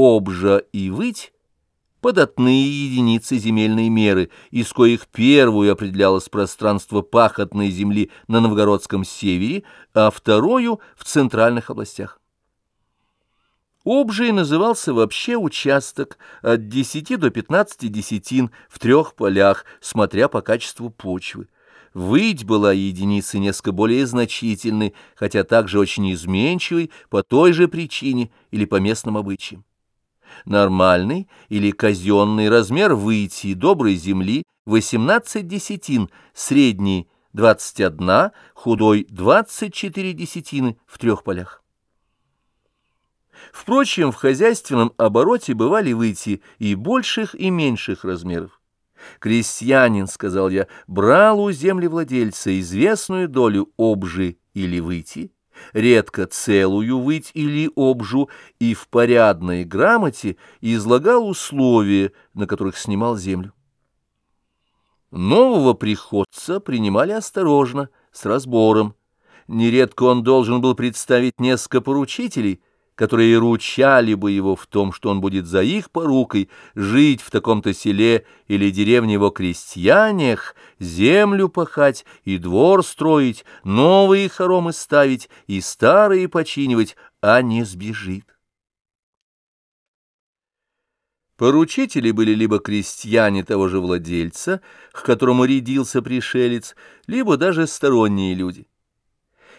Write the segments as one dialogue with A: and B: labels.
A: обжа и выть податные единицы земельной меры, из коих первую определялось пространство пахотной земли на новгородском севере, а вторую — в центральных областях. Обжей назывался вообще участок от 10 до 15 десятин в трех полях, смотря по качеству почвы. Выть была единицей несколько более значительной, хотя также очень изменчивой по той же причине или по местным обычаям. Нормальный или казенный размер выйти доброй земли 18 десятин, средний 21, худой 24 десятины в трех полях. Впрочем, в хозяйственном обороте бывали выйти и больших, и меньших размеров. Крестьянин, сказал я, брал у землевладельца известную долю обжи или выйти, редко целую выть или обжу, и в порядной грамоте излагал условия, на которых снимал землю. Нового приходца принимали осторожно, с разбором. Нередко он должен был представить несколько поручителей — которые ручали бы его в том, что он будет за их порукой жить в таком-то селе или деревне его крестьянях, землю пахать и двор строить, новые хоромы ставить и старые починивать, а не сбежит. Поручители были либо крестьяне того же владельца, к которому рядился пришелец, либо даже сторонние люди.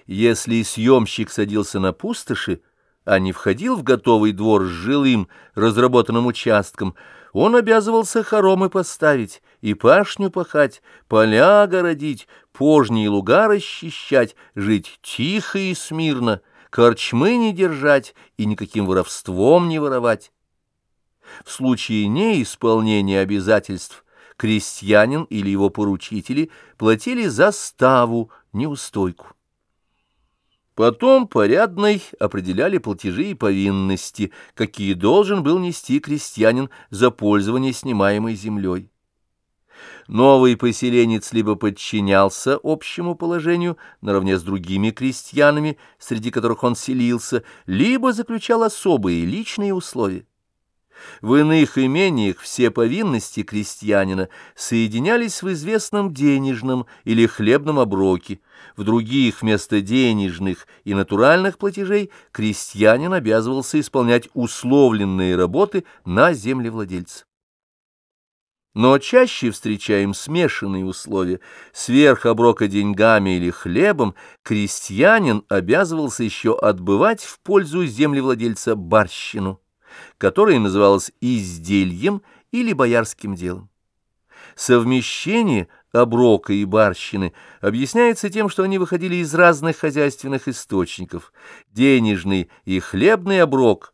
A: Если съемщик садился на пустоши, а не входил в готовый двор с жилым, разработанным участком, он обязывался хоромы поставить и пашню пахать, поля огородить, пожни и луга расчищать, жить тихо и смирно, корчмы не держать и никаким воровством не воровать. В случае неисполнения обязательств крестьянин или его поручители платили заставу, неустойку. Потом порядной определяли платежи и повинности, какие должен был нести крестьянин за пользование снимаемой землей. Новый поселенец либо подчинялся общему положению наравне с другими крестьянами, среди которых он селился, либо заключал особые личные условия. В иных имениях все повинности крестьянина соединялись в известном денежном или хлебном оброке, в других вместо денежных и натуральных платежей крестьянин обязывался исполнять условленные работы на землевладельца. Но чаще встречаем смешанные условия. Сверх оброка деньгами или хлебом крестьянин обязывался еще отбывать в пользу землевладельца барщину которое называлось издельем или боярским делом. Совмещение оброка и барщины объясняется тем, что они выходили из разных хозяйственных источников. Денежный и хлебный оброк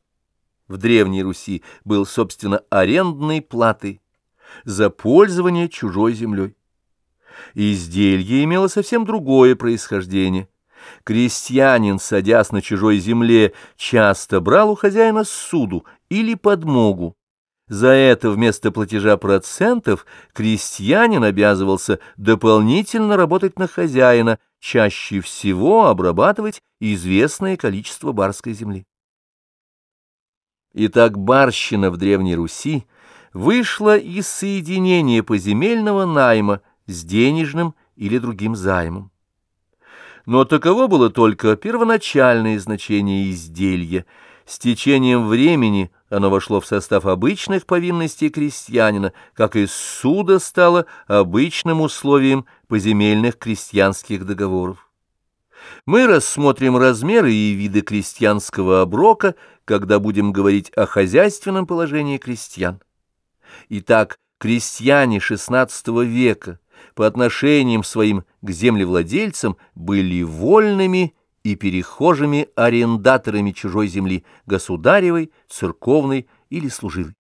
A: в Древней Руси был, собственно, арендной платой за пользование чужой землей. Изделье имело совсем другое происхождение – Крестьянин, садясь на чужой земле, часто брал у хозяина суду или подмогу. За это вместо платежа процентов крестьянин обязывался дополнительно работать на хозяина, чаще всего обрабатывать известное количество барской земли. Итак, барщина в Древней Руси вышла из соединения поземельного найма с денежным или другим займом но таково было только первоначальное значение изделия. С течением времени оно вошло в состав обычных повинностей крестьянина, как и суда стало обычным условием поземельных крестьянских договоров. Мы рассмотрим размеры и виды крестьянского оброка, когда будем говорить о хозяйственном положении крестьян. Итак, крестьяне XVI века – по отношениям своим к землевладельцам были вольными и перехожими арендаторами чужой земли, государевой, церковной или служивой.